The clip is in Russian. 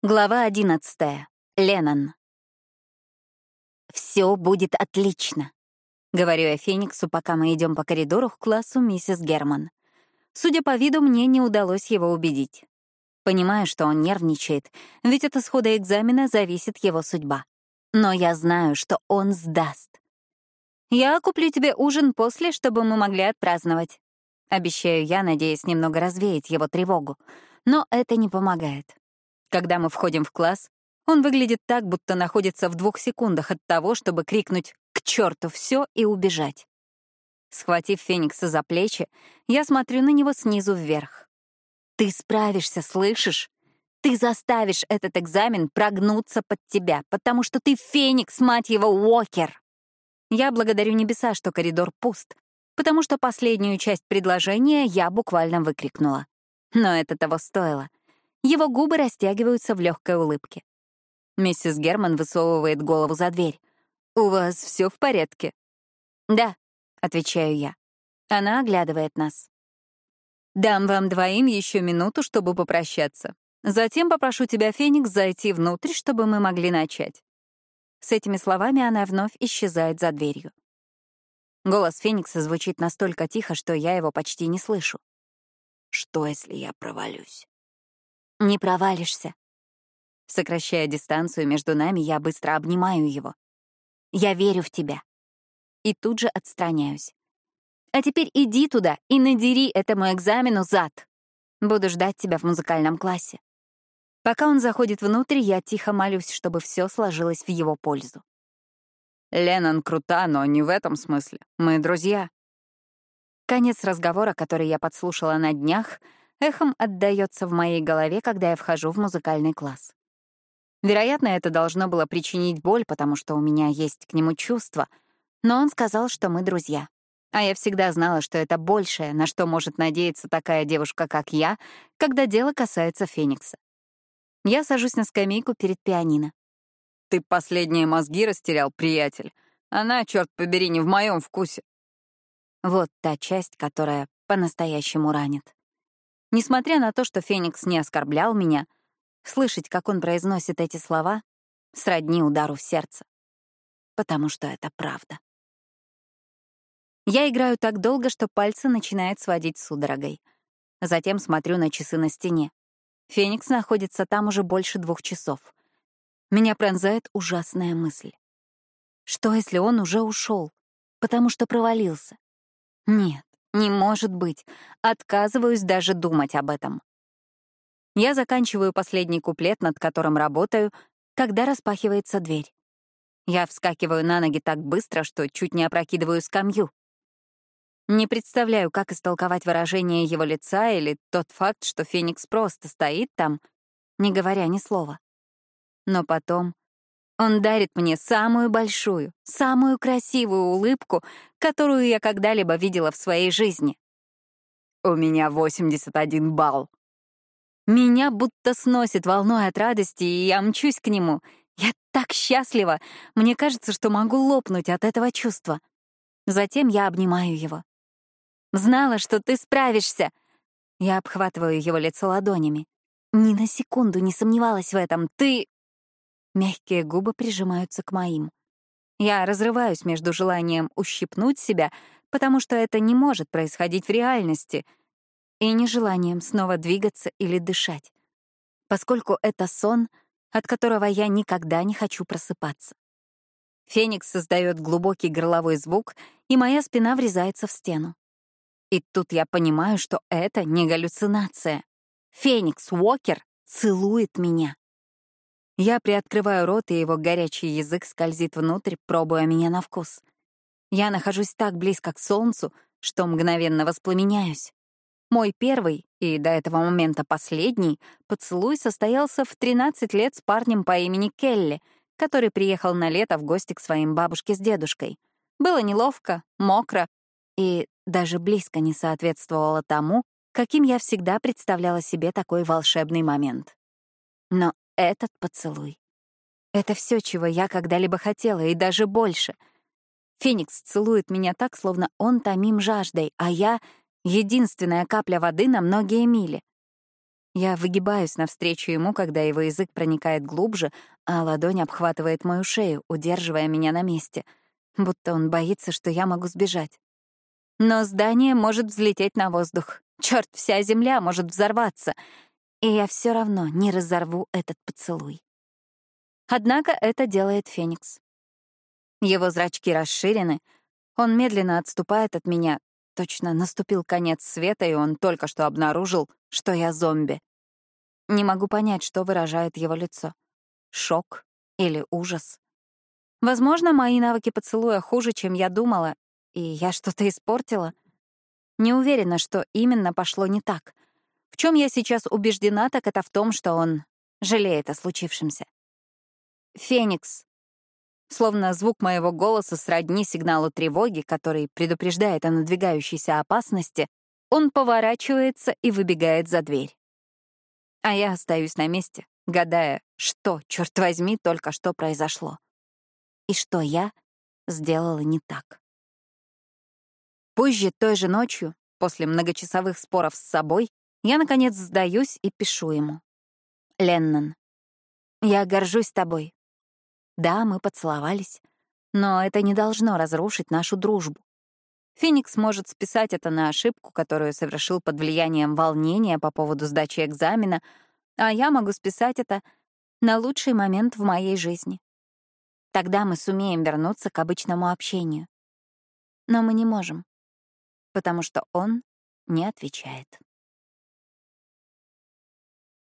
Глава одиннадцатая. Леннон. «Все будет отлично», — говорю я Фениксу, пока мы идем по коридору к классу миссис Герман. Судя по виду, мне не удалось его убедить. Понимаю, что он нервничает, ведь от исхода экзамена зависит его судьба. Но я знаю, что он сдаст. «Я куплю тебе ужин после, чтобы мы могли отпраздновать», — обещаю я, надеясь немного развеять его тревогу. Но это не помогает. Когда мы входим в класс, он выглядит так, будто находится в двух секундах от того, чтобы крикнуть «к черту все» и убежать. Схватив Феникса за плечи, я смотрю на него снизу вверх. «Ты справишься, слышишь? Ты заставишь этот экзамен прогнуться под тебя, потому что ты Феникс, мать его, Уокер!» Я благодарю небеса, что коридор пуст, потому что последнюю часть предложения я буквально выкрикнула. Но это того стоило. Его губы растягиваются в легкой улыбке. Миссис Герман высовывает голову за дверь. «У вас все в порядке?» «Да», — отвечаю я. Она оглядывает нас. «Дам вам двоим еще минуту, чтобы попрощаться. Затем попрошу тебя, Феникс, зайти внутрь, чтобы мы могли начать». С этими словами она вновь исчезает за дверью. Голос Феникса звучит настолько тихо, что я его почти не слышу. «Что, если я провалюсь?» Не провалишься. Сокращая дистанцию между нами, я быстро обнимаю его. Я верю в тебя. И тут же отстраняюсь. А теперь иди туда и надери этому экзамену зад. Буду ждать тебя в музыкальном классе. Пока он заходит внутрь, я тихо молюсь, чтобы все сложилось в его пользу. Леннон крута, но не в этом смысле. Мы друзья. Конец разговора, который я подслушала на днях, эхом отдаётся в моей голове, когда я вхожу в музыкальный класс. Вероятно, это должно было причинить боль, потому что у меня есть к нему чувства, но он сказал, что мы друзья. А я всегда знала, что это большее, на что может надеяться такая девушка, как я, когда дело касается Феникса. Я сажусь на скамейку перед пианино. «Ты последние мозги растерял, приятель. Она, черт побери, не в моем вкусе». Вот та часть, которая по-настоящему ранит. Несмотря на то, что Феникс не оскорблял меня, слышать, как он произносит эти слова, сродни удару в сердце. Потому что это правда. Я играю так долго, что пальцы начинают сводить судорогой. Затем смотрю на часы на стене. Феникс находится там уже больше двух часов. Меня пронзает ужасная мысль. Что, если он уже ушел, потому что провалился? Нет, не может быть. Отказываюсь даже думать об этом. Я заканчиваю последний куплет, над которым работаю, когда распахивается дверь. Я вскакиваю на ноги так быстро, что чуть не опрокидываю скамью. Не представляю, как истолковать выражение его лица или тот факт, что Феникс просто стоит там, не говоря ни слова. Но потом он дарит мне самую большую, самую красивую улыбку, которую я когда-либо видела в своей жизни. «У меня 81 балл». Меня будто сносит волной от радости, и я мчусь к нему. Я так счастлива. Мне кажется, что могу лопнуть от этого чувства. Затем я обнимаю его. «Знала, что ты справишься!» Я обхватываю его лицо ладонями. Ни на секунду не сомневалась в этом. Ты Мягкие губы прижимаются к моим. Я разрываюсь между желанием ущипнуть себя, потому что это не может происходить в реальности, и нежеланием снова двигаться или дышать, поскольку это сон, от которого я никогда не хочу просыпаться. Феникс создает глубокий горловой звук, и моя спина врезается в стену. И тут я понимаю, что это не галлюцинация. Феникс Уокер целует меня. Я приоткрываю рот, и его горячий язык скользит внутрь, пробуя меня на вкус. Я нахожусь так близко к солнцу, что мгновенно воспламеняюсь. Мой первый, и до этого момента последний, поцелуй состоялся в 13 лет с парнем по имени Келли, который приехал на лето в гости к своим бабушке с дедушкой. Было неловко, мокро и даже близко не соответствовало тому, каким я всегда представляла себе такой волшебный момент. Но этот поцелуй. Это все, чего я когда-либо хотела, и даже больше. Феникс целует меня так, словно он томим жаждой, а я — единственная капля воды на многие мили. Я выгибаюсь навстречу ему, когда его язык проникает глубже, а ладонь обхватывает мою шею, удерживая меня на месте, будто он боится, что я могу сбежать. Но здание может взлететь на воздух. Черт, вся земля может взорваться. И я все равно не разорву этот поцелуй. Однако это делает Феникс. Его зрачки расширены, он медленно отступает от меня, точно наступил конец света, и он только что обнаружил, что я зомби. Не могу понять, что выражает его лицо. Шок или ужас. Возможно, мои навыки поцелуя хуже, чем я думала, и я что-то испортила. Не уверена, что именно пошло не так. В чем я сейчас убеждена, так это в том, что он жалеет о случившемся. «Феникс». Словно звук моего голоса сродни сигналу тревоги, который предупреждает о надвигающейся опасности, он поворачивается и выбегает за дверь. А я остаюсь на месте, гадая, что, черт возьми, только что произошло. И что я сделала не так. Позже, той же ночью, после многочасовых споров с собой, я, наконец, сдаюсь и пишу ему. «Леннон, я горжусь тобой. Да, мы поцеловались, но это не должно разрушить нашу дружбу. Феникс может списать это на ошибку, которую совершил под влиянием волнения по поводу сдачи экзамена, а я могу списать это на лучший момент в моей жизни. Тогда мы сумеем вернуться к обычному общению. Но мы не можем потому что он не отвечает.